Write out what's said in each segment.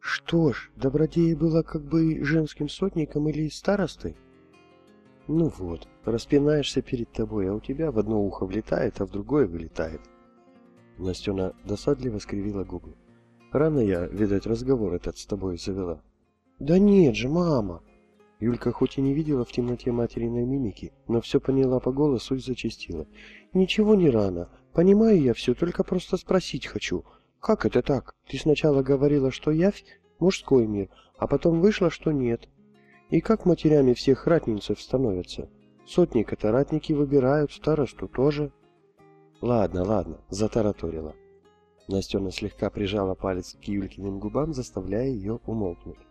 Что ж, Добродея была как бы женским сотником или старостой? Ну вот, распинаешься перед тобой, а у тебя в одно ухо влетает, а в другое вылетает. Настена досадливо скривила губы. Рано я, видать, разговор этот с тобой завела. Да нет же, мама! Юлька хоть и не видела в темноте материной мимики, но все поняла по голосу и зачастила. Ничего не рано. Понимаю я все, только просто спросить хочу. Как это так? Ты сначала говорила, что явь — мужской мир, а потом вышло, что нет. И как матерями всех ратницев становятся? Сотник-то ратники выбирают, старосту тоже. Ладно, ладно, затараторила. Настена слегка прижала палец к Юлькиным губам, заставляя ее умолкнуть.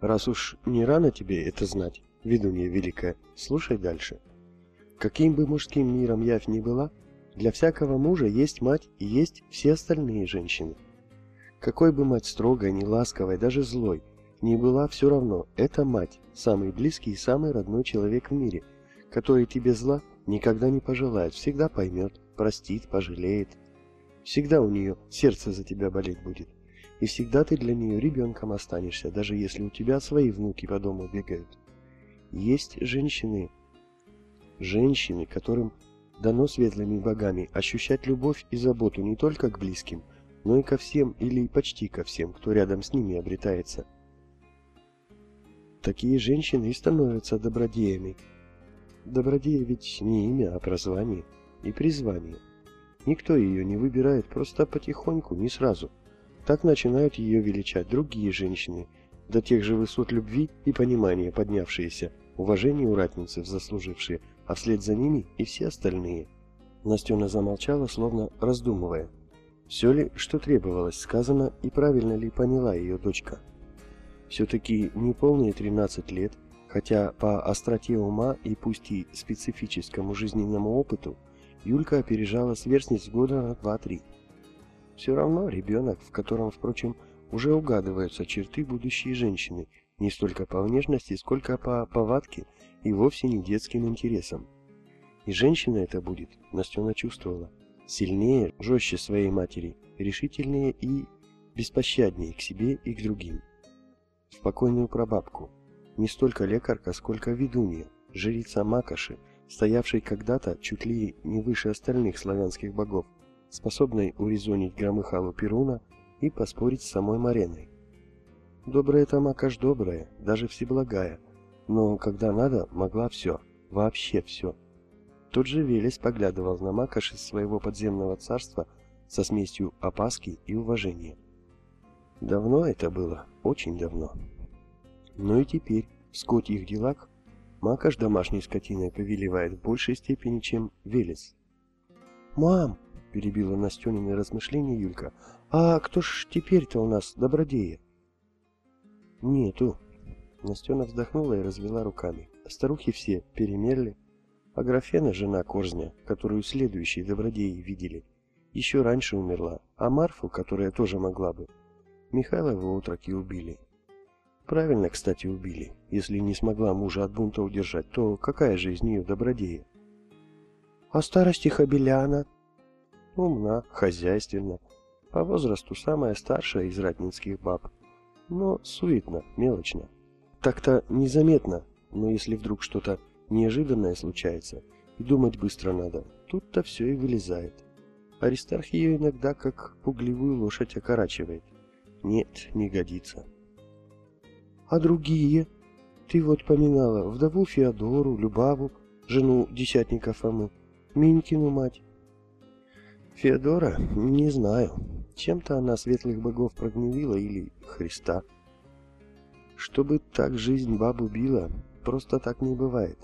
Раз уж не рано тебе это знать, ведунья великая, слушай дальше. Каким бы мужским миром явь ни была, для всякого мужа есть мать и есть все остальные женщины. Какой бы мать строгой, не ласковой, даже злой, не была все равно, это мать, самый близкий и самый родной человек в мире, который тебе зла никогда не пожелает, всегда поймет, простит, пожалеет. Всегда у нее сердце за тебя болеть будет. И всегда ты для нее ребенком останешься, даже если у тебя свои внуки по дому бегают. Есть женщины, женщины, которым дано светлыми богами ощущать любовь и заботу не только к близким, но и ко всем или почти ко всем, кто рядом с ними обретается. Такие женщины и становятся добродеями. Добродея ведь не имя, а прозвание и призвание. Никто ее не выбирает просто потихоньку, не сразу. Так начинают ее величать другие женщины, до тех же высот любви и понимания поднявшиеся, уважение у ратницев заслужившие, а вслед за ними и все остальные. Настена замолчала, словно раздумывая. Все ли, что требовалось, сказано и правильно ли поняла ее дочка? Все-таки неполные 13 лет, хотя по остроте ума и пусть и специфическому жизненному опыту, Юлька опережала сверстниц года на 2-3. Все равно ребенок, в котором, впрочем, уже угадываются черты будущей женщины, не столько по внешности, сколько по повадке и вовсе не детским интересам. И женщина это будет, Настена чувствовала, сильнее, жестче своей матери, решительнее и беспощаднее к себе и к другим спокойную прабабку, не столько лекарка, сколько ведунья, жрица Макоши, стоявшей когда-то чуть ли не выше остальных славянских богов, способной урезонить Громыхалу Перуна и поспорить с самой Мареной. Добрая это Макаш добрая, даже всеблагая, но когда надо, могла все, вообще все. Тот же Велес поглядывал на Макаш из своего подземного царства со смесью опаски и уважения. Давно это было, очень давно. Но и теперь, в скотьих делах, Макаш домашней скотиной повелевает в большей степени, чем Велес. «Мам!» — перебила Настенины размышления Юлька. «А кто ж теперь-то у нас добродея?» «Нету». Настена вздохнула и развела руками. Старухи все перемерли. А Графена, жена Корзня, которую следующие добродеи видели, еще раньше умерла, а Марфу, которая тоже могла бы, Михайлова утроки убили. Правильно, кстати, убили. Если не смогла мужа от бунта удержать, то какая же из нее добродея? А старости Хабеляна? Умна, хозяйственна. По возрасту самая старшая из ратнинских баб. Но суетно, мелочно. Так-то незаметно, но если вдруг что-то неожиданное случается, и думать быстро надо, тут-то все и вылезает. Аристарх ее иногда как пугливую лошадь окорачивает. Нет, не годится. А другие? Ты вот поминала вдову Феодору, Любаву, жену десятника Фомы, Минькину мать. Феодора? Не знаю. Чем-то она светлых богов прогневила или Христа. Чтобы так жизнь бабу била, просто так не бывает.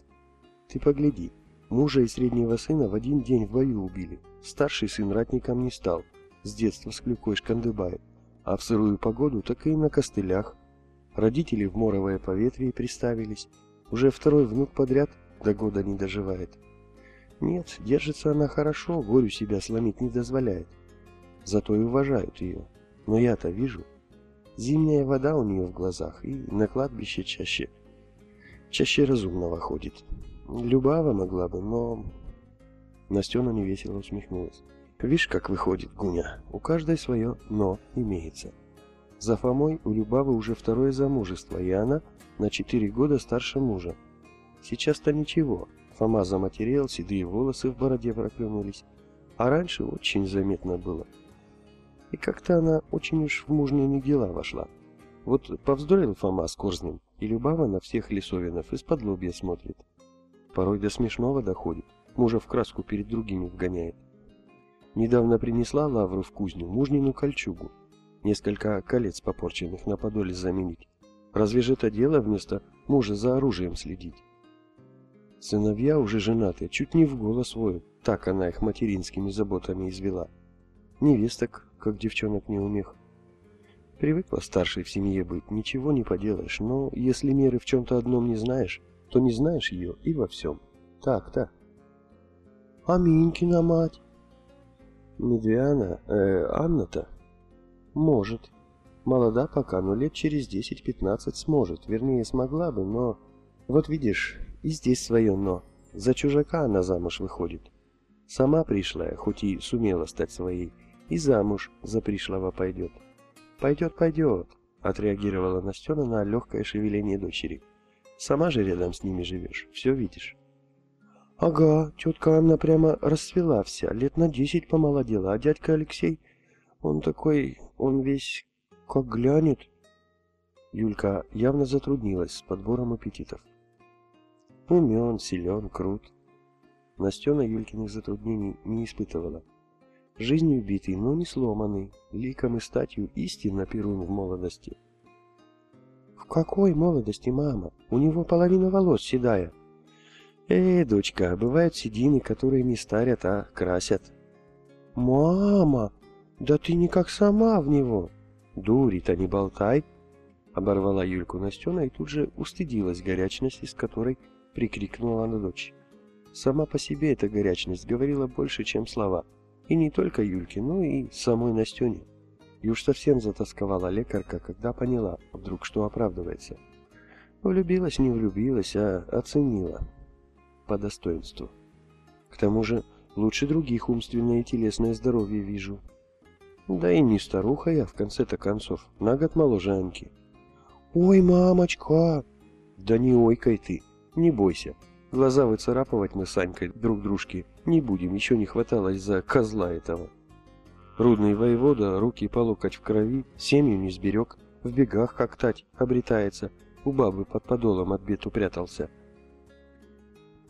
Ты погляди, мужа и среднего сына в один день в бою убили. Старший сын ратником не стал, с детства с клюкой шкандыбает а в сырую погоду так и на костылях. Родители в моровое поветрие приставились. Уже второй внук подряд до года не доживает. Нет, держится она хорошо, горю себя сломить не дозволяет. Зато и уважают ее. Но я-то вижу. Зимняя вода у нее в глазах и на кладбище чаще. Чаще разумного ходит. Любава могла бы, но... Настена невесело усмехнулась. Видишь, как выходит, Гуня, у каждой свое «но» имеется. За Фомой у Любавы уже второе замужество, и она на четыре года старше мужа. Сейчас-то ничего, Фома заматерел, седые волосы в бороде проклюнулись, а раньше очень заметно было. И как-то она очень уж в мужнины дела вошла. Вот повздорил Фома с Корзнем, и Любава на всех лесовинов из-под лобья смотрит. Порой до смешного доходит, мужа в краску перед другими вгоняет. Недавно принесла Лавру в кузню мужнину кольчугу. Несколько колец попорченных на подоле заменить. Разве же это дело вместо мужа за оружием следить? Сыновья уже женаты, чуть не в голос воют. Так она их материнскими заботами извела. Невесток, как девчонок неумех. Привыкла старшей в семье быть, ничего не поделаешь, но если меры в чем-то одном не знаешь, то не знаешь ее и во всем. Так-то. А Минькина мать? Медвиана, э, Анна-то? Может. Молода пока, но лет через 10-15 сможет. Вернее, смогла бы, но... Вот видишь, и здесь свое «но». За чужака она замуж выходит. Сама пришлая, хоть и сумела стать своей, и замуж за пришлого пойдет. «Пойдет, пойдет», — отреагировала Настена на легкое шевеление дочери. «Сама же рядом с ними живешь, все видишь». Ага, тетка Анна прямо расцвела вся, лет на десять помолодела, а дядька Алексей, он такой, он весь как глянет. Юлька явно затруднилась с подбором аппетитов. Умен, силен, крут. Настена Юлькиных затруднений не испытывала. Жизнью битый, но не сломанный, ликом и статью истинно перун в молодости. В какой молодости, мама? У него половина волос седая. Эй, дочка, бывают седины, которые не старят, а красят. Мама, да ты не как сама в него. Дури-то не болтай. Оборвала Юльку Настена и тут же устыдилась горячности, с которой прикрикнула на дочь. Сама по себе эта горячность говорила больше, чем слова. И не только Юльке, но и самой Настене. И уж совсем затасковала лекарка, когда поняла, вдруг что оправдывается. Влюбилась, не влюбилась, а оценила по достоинству. К тому же, лучше других умственное и телесное здоровье вижу. Да и не старуха я, в конце-то концов, на год моложе Аньки. «Ой, мамочка!» «Да не ойкай ты, не бойся. Глаза выцарапывать мы с Анькой друг дружке не будем, еще не хватало из-за козла этого». Рудный воевода, руки по локоть в крови, семью не сберег, в бегах как тать обретается, у бабы под подолом от бед упрятался.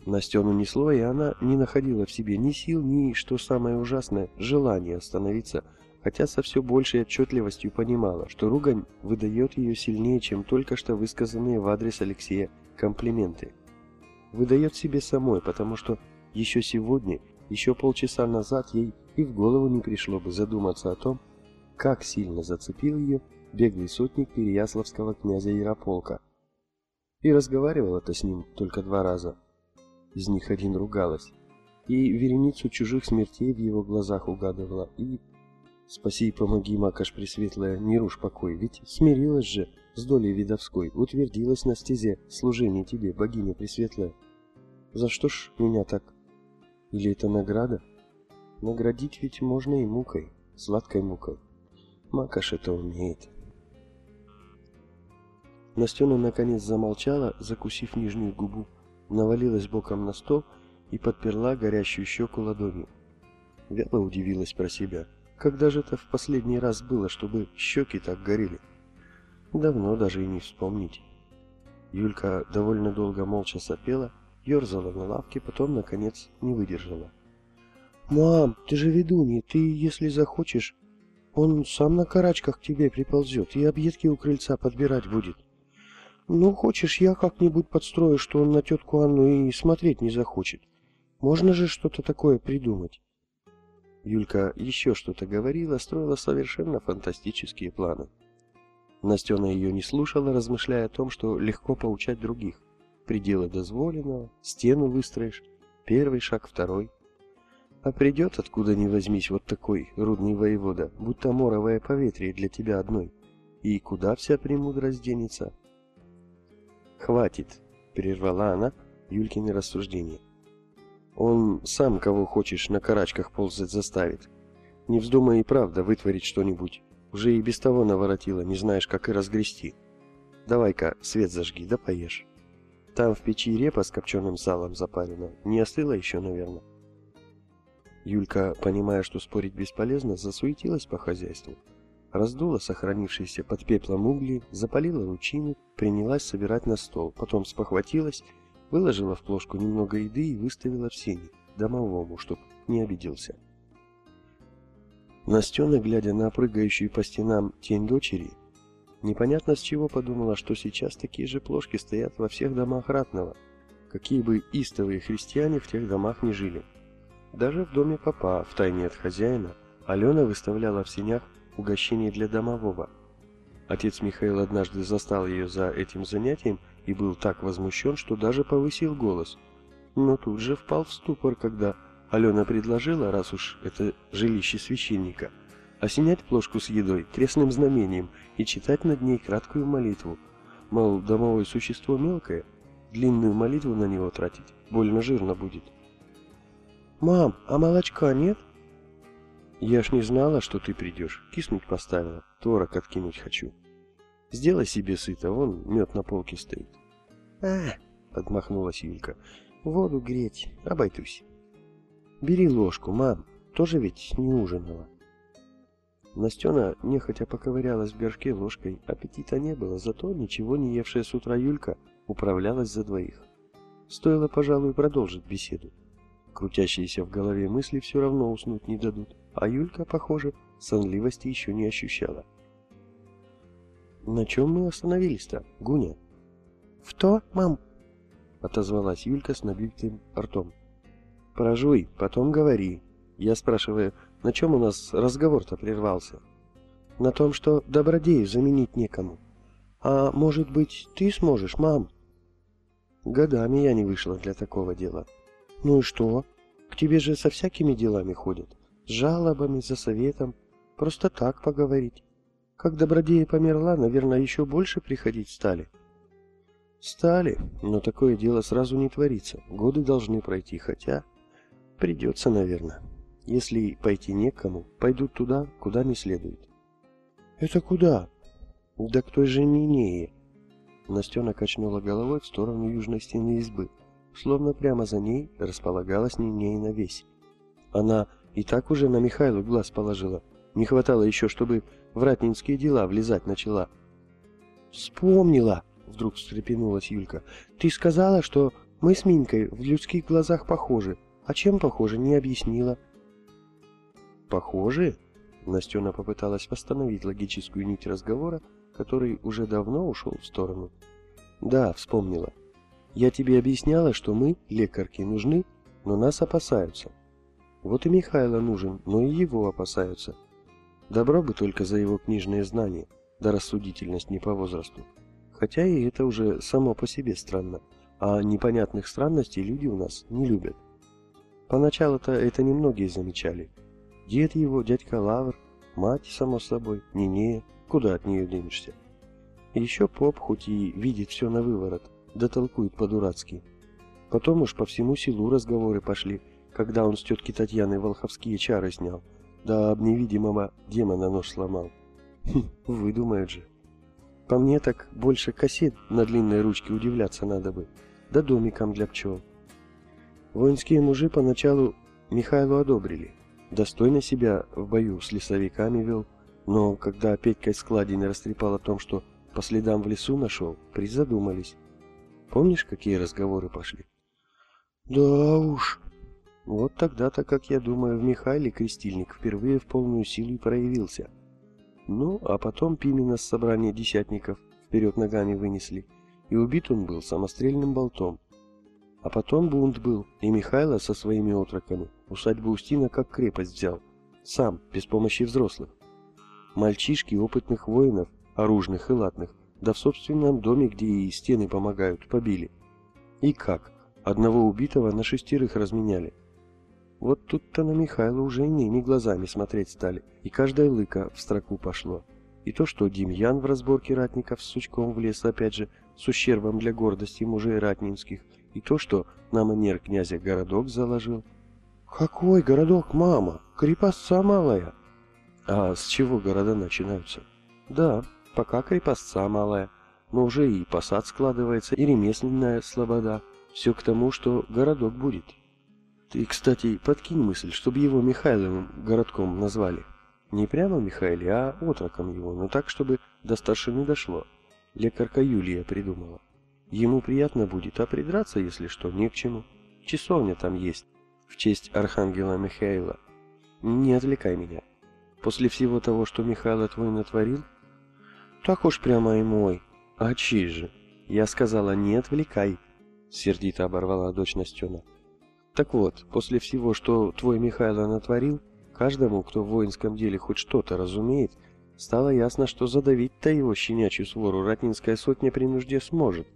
Настену несло, и она не находила в себе ни сил, ни, что самое ужасное, желания остановиться, хотя со все большей отчетливостью понимала, что ругань выдает ее сильнее, чем только что высказанные в адрес Алексея комплименты. Выдает себе самой, потому что еще сегодня, еще полчаса назад ей и в голову не пришло бы задуматься о том, как сильно зацепил ее беглый сотник Переяславского князя Ярополка. И разговаривал это с ним только два раза – из них один ругалась, и вереницу чужих смертей в его глазах угадывала, и... Спаси и помоги, Макаш Пресветлая, не рушь покой, ведь смирилась же с долей видовской, утвердилась на стезе служения тебе, богиня Пресветлая. За что ж меня так? Или это награда? Наградить ведь можно и мукой, сладкой мукой. Макаш это умеет. Настена наконец замолчала, закусив нижнюю губу, навалилась боком на стол и подперла горящую щеку ладонью. Вяло удивилась про себя. Когда же это в последний раз было, чтобы щеки так горели? Давно даже и не вспомнить. Юлька довольно долго молча сопела, ерзала на лавке, потом, наконец, не выдержала. «Мам, ты же ведунья, ты, если захочешь, он сам на карачках к тебе приползет и объедки у крыльца подбирать будет. Ну, хочешь, я как-нибудь подстрою, что он на тетку Анну и смотреть не захочет. Можно же что-то такое придумать. Юлька еще что-то говорила, строила совершенно фантастические планы. Настена ее не слушала, размышляя о том, что легко поучать других. Пределы дозволенного, стену выстроишь, первый шаг, второй. А придет, откуда ни возьмись, вот такой рудный воевода, будто моровое поветрие для тебя одной. И куда вся премудрость денется? «Хватит!» — прервала она Юлькины рассуждения. «Он сам кого хочешь на карачках ползать заставит. Не вздумай и правда вытворить что-нибудь. Уже и без того наворотила, не знаешь, как и разгрести. Давай-ка свет зажги, да поешь. Там в печи репа с копченым салом запарена. Не остыла еще, наверное. Юлька, понимая, что спорить бесполезно, засуетилась по хозяйству. Раздула сохранившиеся под пеплом угли, запалила ручину, принялась собирать на стол, потом спохватилась, выложила в плошку немного еды и выставила в сене, домовому, чтоб не обиделся. Настена, глядя на прыгающую по стенам тень дочери, непонятно с чего подумала, что сейчас такие же плошки стоят во всех домах Ратного, какие бы истовые христиане в тех домах не жили. Даже в доме папа, в тайне от хозяина, Алена выставляла в сенях угощение для домового. Отец Михаил однажды застал ее за этим занятием и был так возмущен, что даже повысил голос. Но тут же впал в ступор, когда Алена предложила, раз уж это жилище священника, осенять плошку с едой крестным знамением и читать над ней краткую молитву. Мол, домовое существо мелкое, длинную молитву на него тратить больно жирно будет. «Мам, а молочка нет?» «Я ж не знала, что ты придешь. Киснуть поставила. Творог откинуть хочу. Сделай себе сыто, вон мед на полке стоит». «А, — отмахнулась Юлька, — воду греть, обойдусь». «Бери ложку, мам, тоже ведь не ужинала». Настена нехотя поковырялась в горшке ложкой, аппетита не было, зато ничего не евшая с утра Юлька управлялась за двоих. Стоило, пожалуй, продолжить беседу. Крутящиеся в голове мысли все равно уснуть не дадут, а Юлька, похоже, сонливости еще не ощущала. «На чем мы остановились-то, Гуня?» «В то, мам?» — отозвалась Юлька с набитым ртом. «Прожуй, потом говори». Я спрашиваю, на чем у нас разговор-то прервался? «На том, что добродею заменить некому. А может быть, ты сможешь, мам?» Годами я не вышла для такого дела. Ну и что? К тебе же со всякими делами ходят. С жалобами, за советом. Просто так поговорить. Как Добродея померла, наверное, еще больше приходить стали. Стали, но такое дело сразу не творится. Годы должны пройти, хотя... Придется, наверное. Если пойти некому, пойдут туда, куда не следует. Это куда? Да к той же Нинее. Настена качнула головой в сторону южной стены избы словно прямо за ней располагалась Нинейна весь. Она и так уже на Михайлу глаз положила. Не хватало еще, чтобы в ратнинские дела влезать начала. «Вспомнила!» — вдруг встрепенулась Юлька. «Ты сказала, что мы с Минькой в людских глазах похожи. А чем похожи, не объяснила». «Похожи?» Настена попыталась восстановить логическую нить разговора, который уже давно ушел в сторону. «Да, вспомнила. Я тебе объясняла, что мы, лекарки, нужны, но нас опасаются. Вот и Михайло нужен, но и его опасаются. Добро бы только за его книжные знания, да рассудительность не по возрасту. Хотя и это уже само по себе странно, а непонятных странностей люди у нас не любят. Поначалу-то это немногие замечали. Дед его, дядька Лавр, мать, само собой, Нинея, куда от нее денешься. Еще поп, хоть и видит все на выворот, да толкует по-дурацки. Потом уж по всему селу разговоры пошли, когда он с тетки Татьяны волховские чары снял, да об невидимого демона нож сломал. Хм, выдумают же. По мне так больше кассет на длинной ручке удивляться надо бы, да домиком для пчел. Воинские мужи поначалу Михайлу одобрили, достойно себя в бою с лесовиками вел, но когда Петька Складин растрепал о том, что по следам в лесу нашел, призадумались. Помнишь, какие разговоры пошли? Да уж. Вот тогда-то, как я думаю, в Михайле крестильник впервые в полную силу и проявился. Ну, а потом Пимена с собрания десятников вперед ногами вынесли, и убит он был самострельным болтом. А потом бунт был, и Михайло со своими отроками усадьбу Устина как крепость взял, сам, без помощи взрослых. Мальчишки опытных воинов, оружных и латных, да в собственном доме, где и стены помогают, побили. И как? Одного убитого на шестерых разменяли. Вот тут-то на Михайла уже иными глазами смотреть стали, и каждая лыка в строку пошло. И то, что Демьян в разборке ратников с сучком влез, опять же, с ущербом для гордости мужей ратнинских, и то, что на манер князя городок заложил. «Какой городок, мама? Крепостца малая!» А с чего города начинаются? Да, пока крепостца малая, но уже и посад складывается, и ремесленная слобода. Все к тому, что городок будет. Ты, кстати, подкинь мысль, чтобы его Михайловым городком назвали. Не прямо Михаиле, а отроком его, но так, чтобы до старшины дошло. Лекарка Юлия придумала. Ему приятно будет, а придраться, если что, не к чему. Часовня там есть, в честь архангела Михаила. Не отвлекай меня. После всего того, что Михаил твой натворил? Так уж прямо и мой. А чей же? Я сказала, не отвлекай. Сердито оборвала дочь Настена. Так вот, после всего, что твой Михаил натворил, каждому, кто в воинском деле хоть что-то разумеет, стало ясно, что задавить-то его щенячью свору ратнинская сотня при нужде сможет.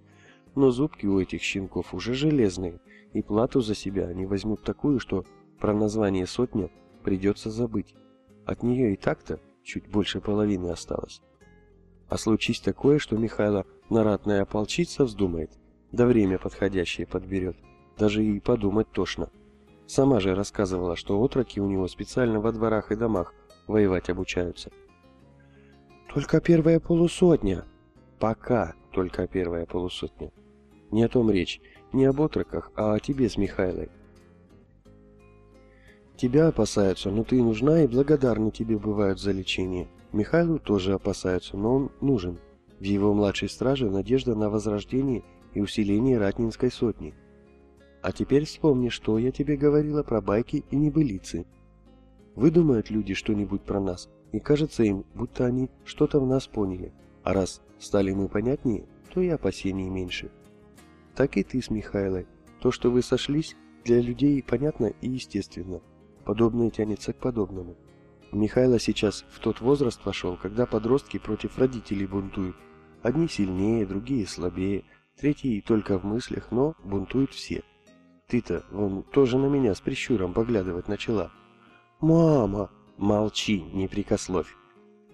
Но зубки у этих щенков уже железные, и плату за себя они возьмут такую, что про название сотня придется забыть. От нее и так-то чуть больше половины осталось. А случись такое, что Михайло на ратное ополчиться вздумает, да время подходящее подберет, даже и подумать тошно. Сама же рассказывала, что отроки у него специально во дворах и домах воевать обучаются. Только первая полусотня. Пока только первая полусотня. Не о том речь, не об отроках, а о тебе с Михайлой. Тебя опасаются, но ты нужна и благодарны тебе бывают за лечение. Михайлу тоже опасаются, но он нужен. В его младшей страже надежда на возрождение и усиление Ратнинской сотни. А теперь вспомни, что я тебе говорила про байки и небылицы. Выдумают люди что-нибудь про нас, и кажется им, будто они что-то в нас поняли. А раз стали мы понятнее, то и опасений меньше. Так и ты с Михайлой. То, что вы сошлись, для людей понятно и естественно. Подобное тянется к подобному. Михайло сейчас в тот возраст вошел, когда подростки против родителей бунтуют. Одни сильнее, другие слабее, третьи только в мыслях, но бунтуют все. Ты-то, вон, тоже на меня с прищуром поглядывать начала. «Мама!» «Молчи, не прикословь!»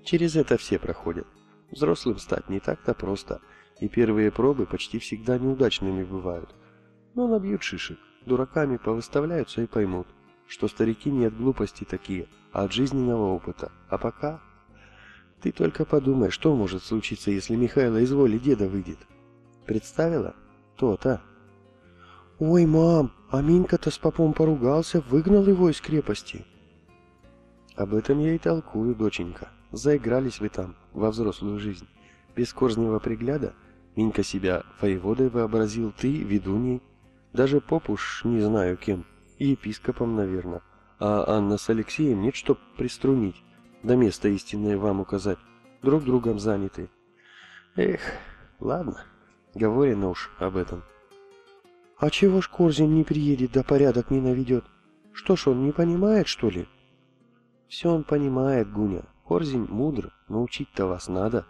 Через это все проходят. Взрослым стать не так-то просто, и первые пробы почти всегда неудачными бывают. Но набьют шишек, дураками повыставляются и поймут, что старики не от глупости такие, а от жизненного опыта. А пока... Ты только подумай, что может случиться, если Михайло из воли деда выйдет. Представила? То-то. Ой, мам, а Минька-то с попом поругался, выгнал его из крепости. Об этом я и толкую, доченька. Заигрались вы там, во взрослую жизнь. Без корзневого пригляда Минька себя воеводой вообразил, ты ведуней. Даже поп уж не знаю кем, и епископом, наверное. А Анна с Алексеем нет, чтоб приструнить, да место истинное вам указать. Друг другом заняты. Эх, ладно, говорено уж об этом. А чего ж Корзин не приедет да порядок не наведет? Что ж, он не понимает, что ли? Все он понимает, Гуня. Корзин мудр, научить-то вас надо.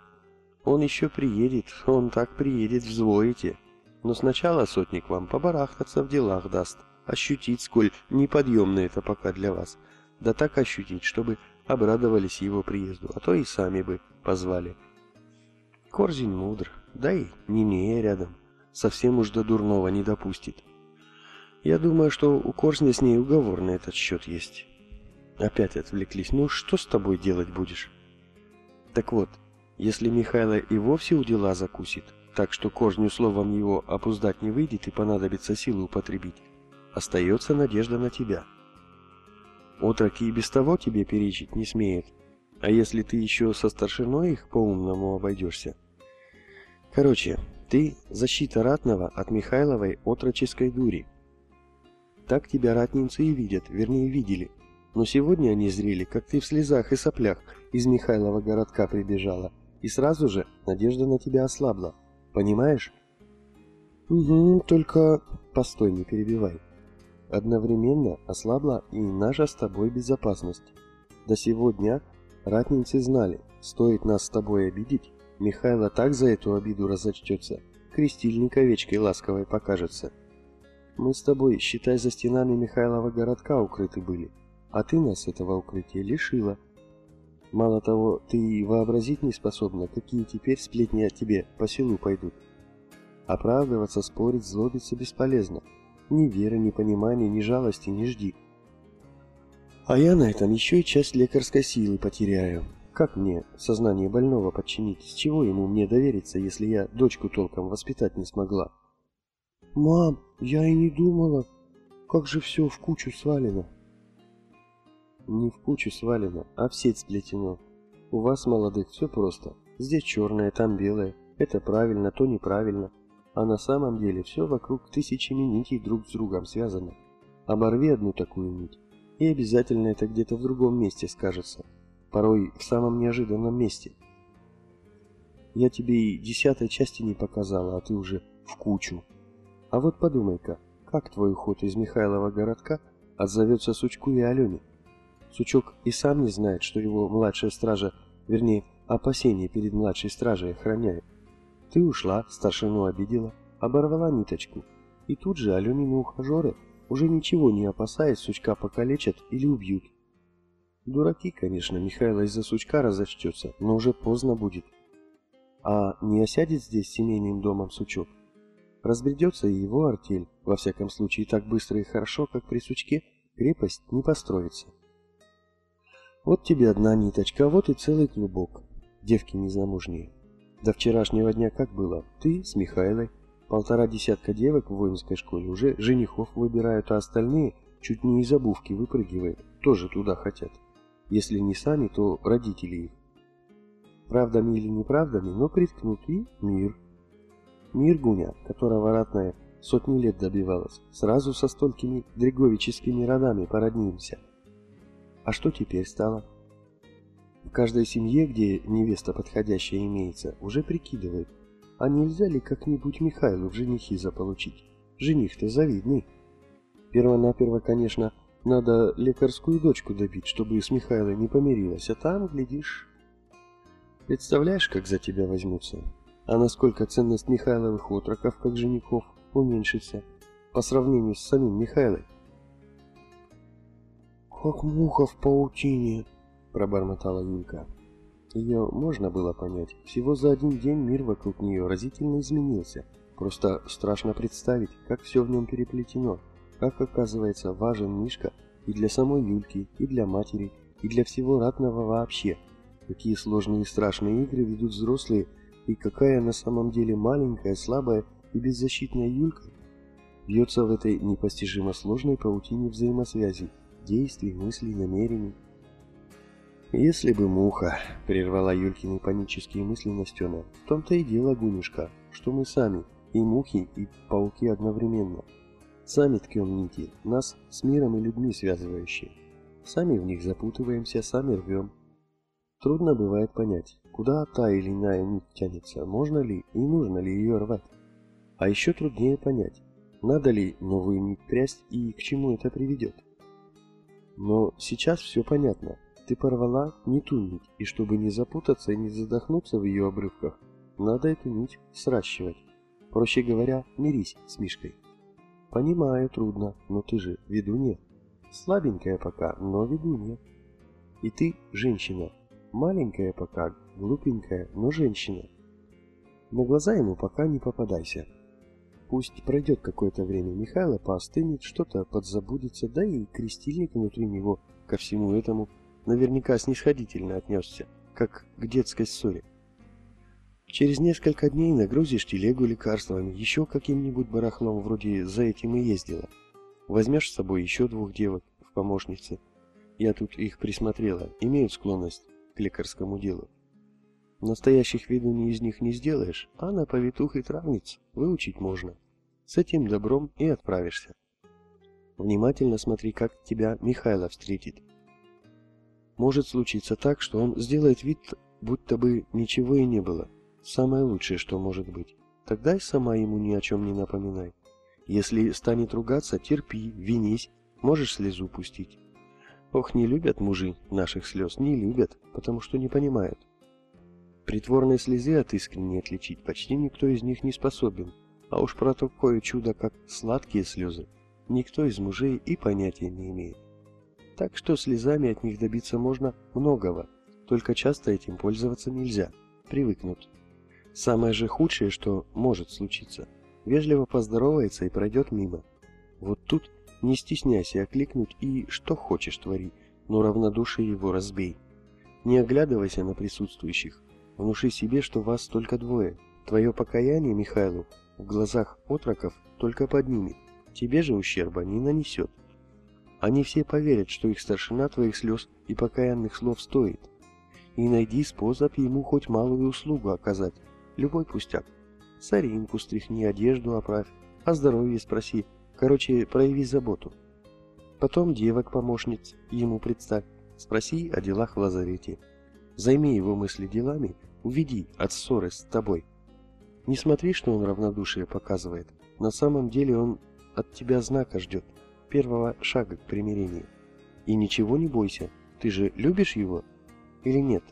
Он еще приедет, он так приедет, взвоите. Но сначала сотник вам побарахтаться в делах даст, ощутить, сколь неподъемно это пока для вас. Да так ощутить, чтобы обрадовались его приезду, а то и сами бы позвали. Корзин мудр, да и Нинея рядом, совсем уж до дурного не допустит. Я думаю, что у Корзня с ней уговор на этот счет есть. Опять отвлеклись. Ну, что с тобой делать будешь? Так вот, если Михайло и вовсе у дела закусит, так что кожню словом его опуздать не выйдет и понадобится силы употребить, остается надежда на тебя. Отроки и без того тебе перечить не смеют, а если ты еще со старшиной их по-умному обойдешься. Короче, ты защита ратного от Михайловой отроческой дури. Так тебя ратницы и видят, вернее видели, но сегодня они зрели, как ты в слезах и соплях из Михайлова городка прибежала, и сразу же надежда на тебя ослабла. Понимаешь? Угу, только... Постой, не перебивай. Одновременно ослабла и наша с тобой безопасность. До сего дня ратницы знали, стоит нас с тобой обидеть, Михайло так за эту обиду разочтется, крестильник овечкой ласковой покажется. Мы с тобой, считай, за стенами Михайлова городка укрыты были, а ты нас этого укрытия лишила. Мало того, ты и вообразить не способна, какие теперь сплетни о тебе по селу пойдут. Оправдываться, спорить, злобиться бесполезно. Ни веры, ни понимания, ни жалости не жди. А я на этом еще и часть лекарской силы потеряю. Как мне сознание больного подчинить? С чего ему мне довериться, если я дочку толком воспитать не смогла? Мам, я и не думала. Как же все в кучу свалено. Не в кучу свалено, а в сеть сплетено. У вас, молодых, все просто. Здесь черное, там белое. Это правильно, то неправильно. А на самом деле все вокруг тысячами нитей друг с другом связано. Оборви одну такую нить, и обязательно это где-то в другом месте скажется порой в самом неожиданном месте. Я тебе и десятой части не показала, а ты уже в кучу. А вот подумай-ка, как твой уход из Михайлова городка отзовется Сучку и Алене? Сучок и сам не знает, что его младшая стража, вернее, опасения перед младшей стражей охраняет. Ты ушла, старшину обидела, оборвала ниточку, и тут же Аленины ухажеры, уже ничего не опасаясь, Сучка покалечат или убьют. Дураки, конечно, Михайло из-за сучка разочтется, но уже поздно будет. А не осядет здесь семейным домом сучок? Разбредется и его артель, во всяком случае так быстро и хорошо, как при сучке, крепость не построится. Вот тебе одна ниточка, вот и целый клубок. Девки незамужние. До вчерашнего дня как было? Ты с Михайлой, полтора десятка девок в воинской школе уже женихов выбирают, а остальные чуть не из обувки выпрыгивают, тоже туда хотят. Если не сами, то родители их. Правдами или неправдами, но приткнут и мир. Мир Гуня, которого ратная сотни лет добивалась, сразу со столькими дреговическими родами породнимся. А что теперь стало? В каждой семье, где невеста подходящая имеется, уже прикидывает, а нельзя ли как-нибудь Михайлу в женихи заполучить? Жених-то завидный. Первонаперво, конечно, надо лекарскую дочку добить, чтобы с Михайлой не помирилась, а там, глядишь... Представляешь, как за тебя возьмутся? А насколько ценность Михайловых отроков, как женихов, уменьшится по сравнению с самим Михайлой? «Как муха в паутине!» — пробормотала Юлька. Ее можно было понять. Всего за один день мир вокруг нее разительно изменился. Просто страшно представить, как все в нем переплетено. Как оказывается, важен Мишка и для самой Юльки, и для матери, и для всего ратного вообще. Какие сложные и страшные игры ведут взрослые, и какая на самом деле маленькая, слабая и беззащитная Юлька бьется в этой непостижимо сложной паутине взаимосвязей, действий, мыслей, намерений. «Если бы муха», — прервала Юлькины панические мысли Настена, — «в том-то и дело, Гунюшка, что мы сами, и мухи, и пауки одновременно». Сами ткем нити, нас с миром и людьми связывающие. Сами в них запутываемся, сами рвем. Трудно бывает понять, куда та или иная нить тянется, можно ли и нужно ли ее рвать. А еще труднее понять, надо ли новую нить прясть и к чему это приведет. Но сейчас все понятно. Ты порвала не ту нить, и чтобы не запутаться и не задохнуться в ее обрывках, надо эту нить сращивать. Проще говоря, мирись с Мишкой. Понимаю, трудно, но ты же ведунья. Слабенькая пока, но ведунья. И ты женщина. Маленькая пока, глупенькая, но женщина. На глаза ему пока не попадайся. Пусть пройдет какое-то время, Михайло поостынет, что-то подзабудется, да и крестильник внутри него ко всему этому наверняка снисходительно отнесся, как к детской ссоре. Через несколько дней нагрузишь телегу лекарствами, еще каким-нибудь барахлом, вроде за этим и ездила. Возьмешь с собой еще двух девок в помощнице. Я тут их присмотрела, имеют склонность к лекарскому делу. Настоящих ведуний из них не сделаешь, а на повитух и травниц выучить можно. С этим добром и отправишься. Внимательно смотри, как тебя Михайло встретит. Может случиться так, что он сделает вид, будто бы ничего и не было. Самое лучшее, что может быть. Тогда и сама ему ни о чем не напоминай. Если станет ругаться, терпи, винись, можешь слезу пустить. Ох, не любят мужи наших слез, не любят, потому что не понимают. Притворной слезы от искренней отличить почти никто из них не способен, а уж про такое чудо, как сладкие слезы, никто из мужей и понятия не имеет. Так что слезами от них добиться можно многого, только часто этим пользоваться нельзя, привыкнут. Самое же худшее, что может случиться, вежливо поздоровается и пройдет мимо. Вот тут не стесняйся окликнуть и что хочешь твори, но равнодушие его разбей. Не оглядывайся на присутствующих. Внуши себе, что вас только двое. Твое покаяние, Михайлу, в глазах отроков только поднимет. Тебе же ущерба не нанесет. Они все поверят, что их старшина твоих слез и покаянных слов стоит. И найди способ ему хоть малую услугу оказать. Любой пустяк. Соринку стряхни, одежду оправь, о здоровье спроси. Короче, прояви заботу. Потом девок-помощниц ему представь. Спроси о делах в лазарете. Займи его мысли делами, уведи от ссоры с тобой. Не смотри, что он равнодушие показывает. На самом деле он от тебя знака ждет первого шага к примирению. И ничего не бойся, ты же любишь его или нет?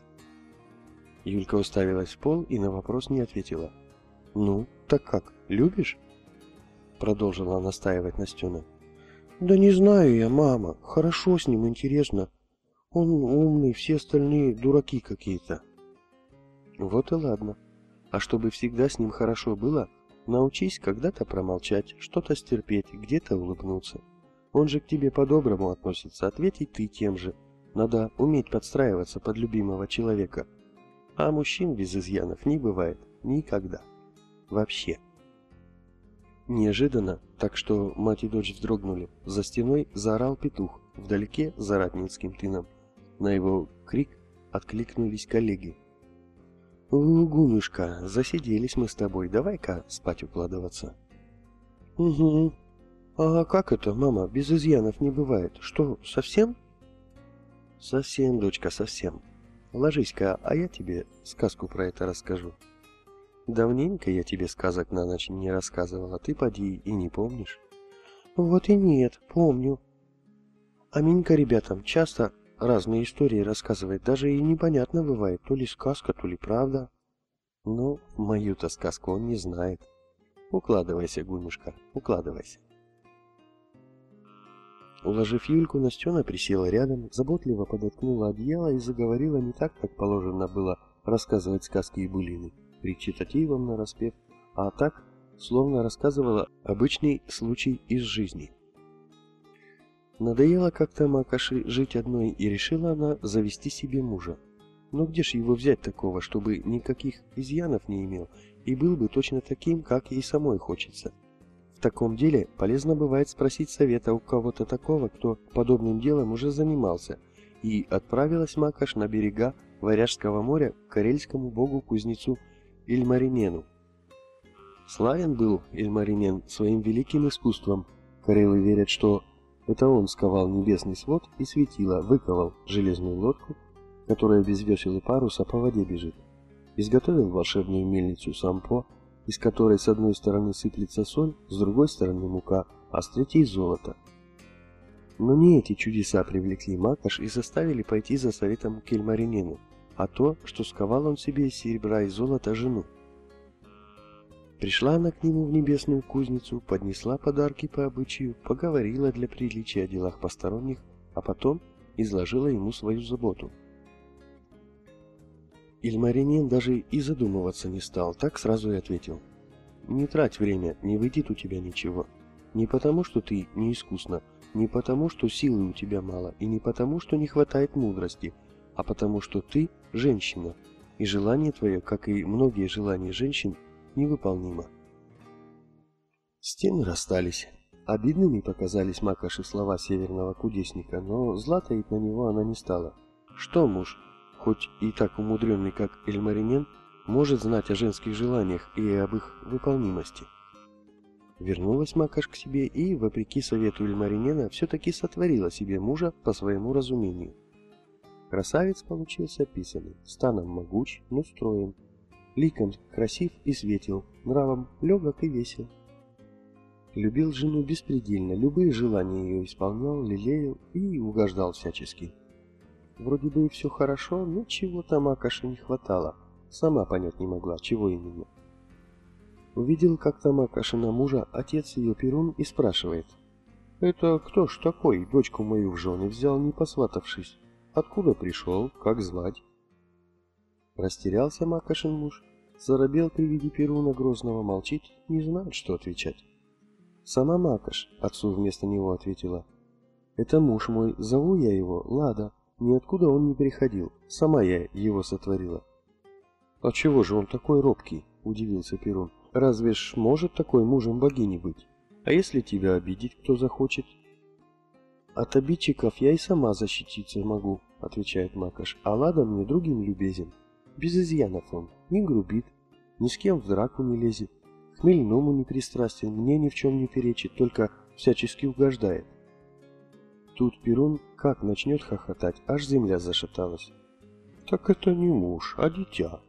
Юлька уставилась в пол и на вопрос не ответила. «Ну, так как, любишь?» Продолжила настаивать Настена. «Да не знаю я, мама. Хорошо с ним, интересно. Он умный, все остальные дураки какие-то». «Вот и ладно. А чтобы всегда с ним хорошо было, научись когда-то промолчать, что-то стерпеть, где-то улыбнуться. Он же к тебе по-доброму относится, ответь и ты тем же. Надо уметь подстраиваться под любимого человека. А мужчин без изъянов не бывает. Никогда. Вообще. Неожиданно, так что мать и дочь вздрогнули, за стеной заорал петух, вдалеке за ратнинским тыном. На его крик откликнулись коллеги. «Гунюшка, засиделись мы с тобой, давай-ка спать укладываться». «Угу», «А как это, мама, без изъянов не бывает? Что, совсем?» «Совсем, дочка, совсем. Ложись-ка, а я тебе сказку про это расскажу. Давненько я тебе сказок на ночь не рассказывала, ты поди и не помнишь». «Вот и нет, помню. А Минька ребятам часто разные истории рассказывает, даже и непонятно бывает, то ли сказка, то ли правда». «Ну, мою-то сказку он не знает. Укладывайся, Гунюшка, укладывайся». Уложив Юльку, Настена присела рядом, заботливо подоткнула одеяло и заговорила не так, как положено было рассказывать сказки и былины, речитативом на распев, а так, словно рассказывала обычный случай из жизни. Надоело как-то Макаши жить одной, и решила она завести себе мужа. Но где ж его взять такого, чтобы никаких изъянов не имел, и был бы точно таким, как ей самой хочется? В таком деле полезно бывает спросить совета у кого-то такого, кто подобным делом уже занимался, и отправилась Макаш на берега Варяжского моря к карельскому богу-кузнецу Ильмаринену. Славен был Ильмаринен своим великим искусством. Карелы верят, что это он сковал небесный свод и светило, выковал железную лодку, которая без весел и паруса по воде бежит. Изготовил волшебную мельницу Сампо, из которой с одной стороны сыплется соль, с другой стороны мука, а с третьей золото. Но не эти чудеса привлекли Макаш и заставили пойти за советом Кельмаринену, а то, что сковал он себе из серебра и золота жену. Пришла она к нему в небесную кузницу, поднесла подарки по обычаю, поговорила для приличия о делах посторонних, а потом изложила ему свою заботу – Ильмаринин даже и задумываться не стал, так сразу и ответил. «Не трать время, не выйдет у тебя ничего. Не потому, что ты неискусна, не потому, что силы у тебя мало, и не потому, что не хватает мудрости, а потому, что ты женщина, и желание твое, как и многие желания женщин, невыполнимо». Стены расстались. Обидными показались Макаши слова северного кудесника, но зла таить на него она не стала. «Что, муж, хоть и так умудренный, как Эльмаринен, может знать о женских желаниях и об их выполнимости. Вернулась Макаш к себе и, вопреки совету Эльмаринена, все-таки сотворила себе мужа по своему разумению. Красавец получился описанный, станом могуч, но строен, ликом красив и светил, нравом легок и весел. Любил жену беспредельно, любые желания ее исполнял, лелеял и угождал всячески. Вроде бы и все хорошо, но чего-то Макаше не хватало. Сама понять не могла, чего именно. Увидел как-то Макашина мужа отец ее Перун и спрашивает. «Это кто ж такой, дочку мою в жены взял, не посватавшись? Откуда пришел? Как звать?» Растерялся Макашин муж, заробел при виде Перуна Грозного, молчит, не знает, что отвечать. Сама Макаш отцу вместо него ответила. Это муж мой, зову я его Лада. Ниоткуда он не приходил, сама я его сотворила. А чего же он такой робкий? Удивился Перун. Разве ж может такой мужем богини быть? А если тебя обидеть кто захочет? От обидчиков я и сама защититься могу, отвечает Макаш. А Лада мне другим любезен. Без изъянов он, не грубит, ни с кем в драку не лезет, хмельному не пристрастен, мне ни в чем не перечит, только всячески угождает. Тут Перун как начнет хохотать, аж земля зашаталась. Так это не муж, а дитя.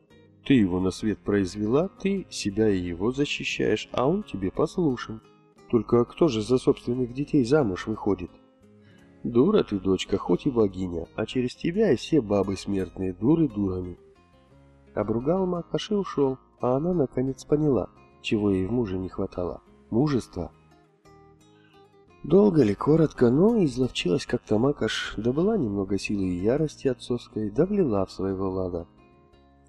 Ты его на свет произвела, ты себя и его защищаешь, а он тебе послушен. Только кто же за собственных детей замуж выходит? Дура ты, дочка, хоть и богиня, а через тебя и все бабы смертные дуры дурами. Обругал Макаш и ушел, а она наконец поняла, чего ей в муже не хватало. Мужества. Долго ли, коротко, но изловчилась как-то Макаш, добыла немного силы и ярости отцовской, довлила в своего лада.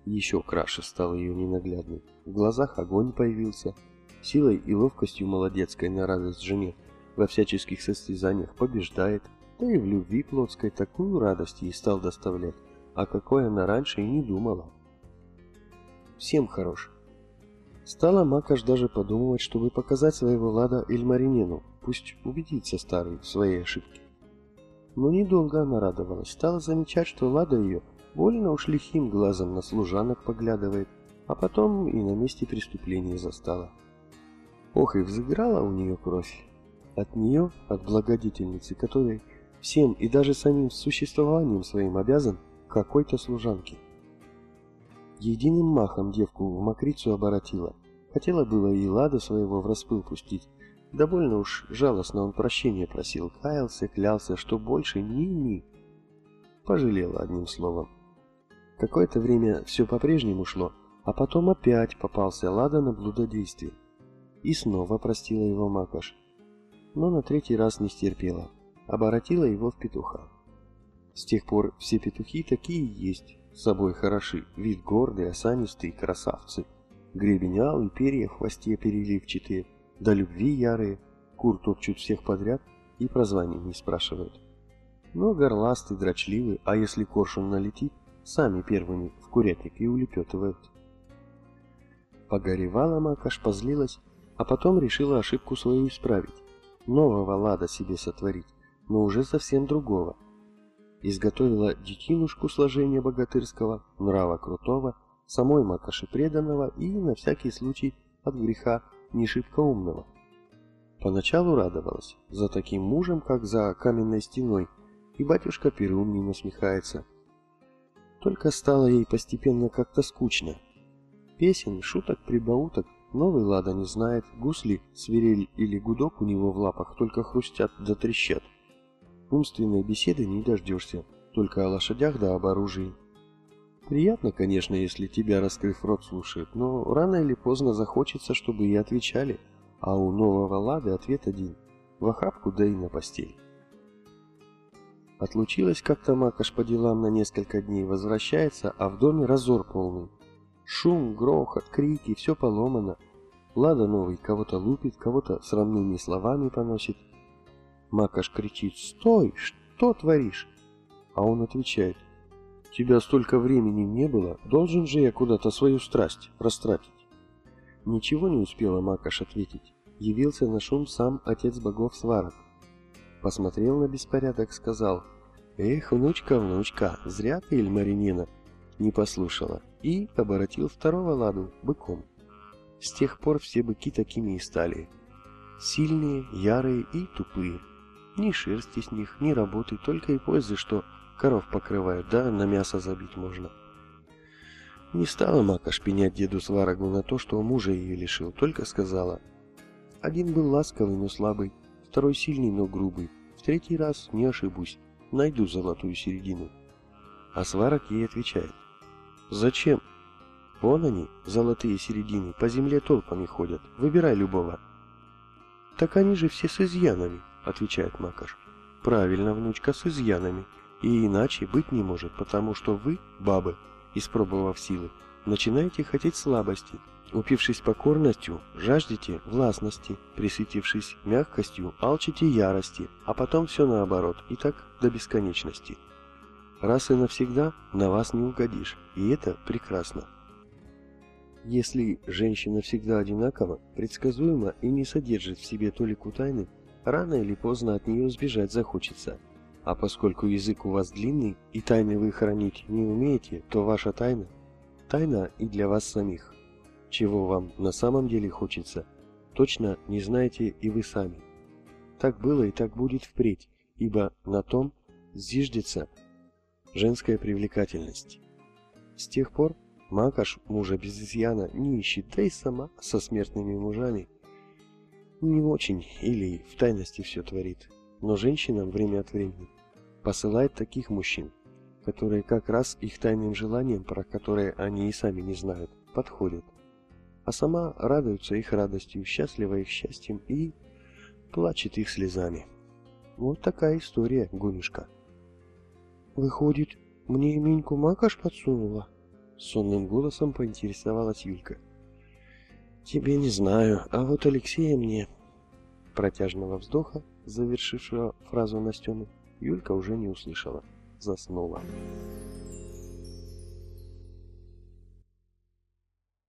Еще краше стал ее ненаглядный. В глазах огонь появился. Силой и ловкостью молодецкой на радость жене во всяческих состязаниях побеждает, да и в любви плотской такую радость ей стал доставлять, а какой она раньше и не думала. Всем хорош. Стала Макаш даже подумывать, чтобы показать своего лада Эльмаринену, пусть убедится старый в своей ошибке. Но недолго она радовалась, стала замечать, что лада ее больно уж лихим глазом на служанок поглядывает, а потом и на месте преступления застала. Ох, и взыграла у нее кровь. От нее, от благодетельницы, которой всем и даже самим существованием своим обязан какой-то служанке. Единым махом девку в мокрицу оборотила. Хотела было и Лада своего в распыл пустить. Довольно уж жалостно он прощения просил, каялся, клялся, что больше ни-ни. Пожалела одним словом. Какое-то время все по-прежнему шло, а потом опять попался Лада на блудодействие. И снова простила его Макаш. Но на третий раз не стерпела, оборотила его в петуха. С тех пор все петухи такие есть, собой хороши, вид гордый, осанистый, красавцы. Гребень алый, перья в хвосте переливчатые, до любви ярые, кур топчут всех подряд и про звание не спрашивают. Но горластый, дрочливый, а если коршун налетит, сами первыми в курятник и улепетывают. Погоревала Макаш, позлилась, а потом решила ошибку свою исправить. Нового лада себе сотворить, но уже совсем другого. Изготовила детинушку сложения богатырского, нрава крутого, самой Макаши преданного и, на всякий случай, от греха не шибко умного. Поначалу радовалась за таким мужем, как за каменной стеной, и батюшка Перун не насмехается – только стало ей постепенно как-то скучно. Песен, шуток, прибауток новый Лада не знает, гусли, свирель или гудок у него в лапах только хрустят да трещат. Умственной беседы не дождешься, только о лошадях да об оружии. Приятно, конечно, если тебя, раскрыв рот, слушают, но рано или поздно захочется, чтобы и отвечали, а у нового Лады ответ один – в охапку да и на постель. Отлучилась как-то Макаш по делам на несколько дней, возвращается, а в доме разор полный. Шум, грохот, крики, все поломано. Лада новый кого-то лупит, кого-то срамными словами поносит. Макаш кричит «Стой! Что творишь?» А он отвечает «Тебя столько времени не было, должен же я куда-то свою страсть растратить». Ничего не успела Макаш ответить. Явился на шум сам отец богов Сварог посмотрел на беспорядок, сказал, «Эх, внучка, внучка, зря ты, Эльмаринина, не послушала», и оборотил второго ладу быком. С тех пор все быки такими и стали. Сильные, ярые и тупые. Ни шерсти с них, ни работы, только и пользы, что коров покрывают, да на мясо забить можно. Не стала Мака шпинять деду Сварогу на то, что мужа ее лишил, только сказала. Один был ласковый, но слабый, второй сильный, но грубый. В третий раз не ошибусь, найду золотую середину. А сварок ей отвечает. Зачем? Вон они, золотые середины, по земле толпами ходят. Выбирай любого. Так они же все с изъянами, отвечает Макаш. Правильно, внучка, с изъянами. И иначе быть не может, потому что вы, бабы, испробовав силы, начинаете хотеть слабости, Упившись покорностью, жаждете властности, присытившись мягкостью, алчите ярости, а потом все наоборот, и так до бесконечности. Раз и навсегда на вас не угодишь, и это прекрасно. Если женщина всегда одинакова, предсказуема и не содержит в себе толику тайны, рано или поздно от нее сбежать захочется. А поскольку язык у вас длинный и тайны вы хранить не умеете, то ваша тайна – тайна и для вас самих. Чего вам на самом деле хочется, точно не знаете и вы сами. Так было и так будет впредь, ибо на том зиждется женская привлекательность. С тех пор Макаш мужа без изъяна не ищет, да и сама со смертными мужами не очень или в тайности все творит. Но женщинам время от времени посылает таких мужчин, которые как раз их тайным желаниям, про которые они и сами не знают, подходят а сама радуется их радостью, счастлива их счастьем и плачет их слезами. Вот такая история, Гунюшка. Выходит, мне Миньку Макаш подсунула? Сонным голосом поинтересовалась Юлька. Тебе не знаю, а вот Алексея мне... Протяжного вздоха, завершившего фразу Настены, Юлька уже не услышала. Заснула.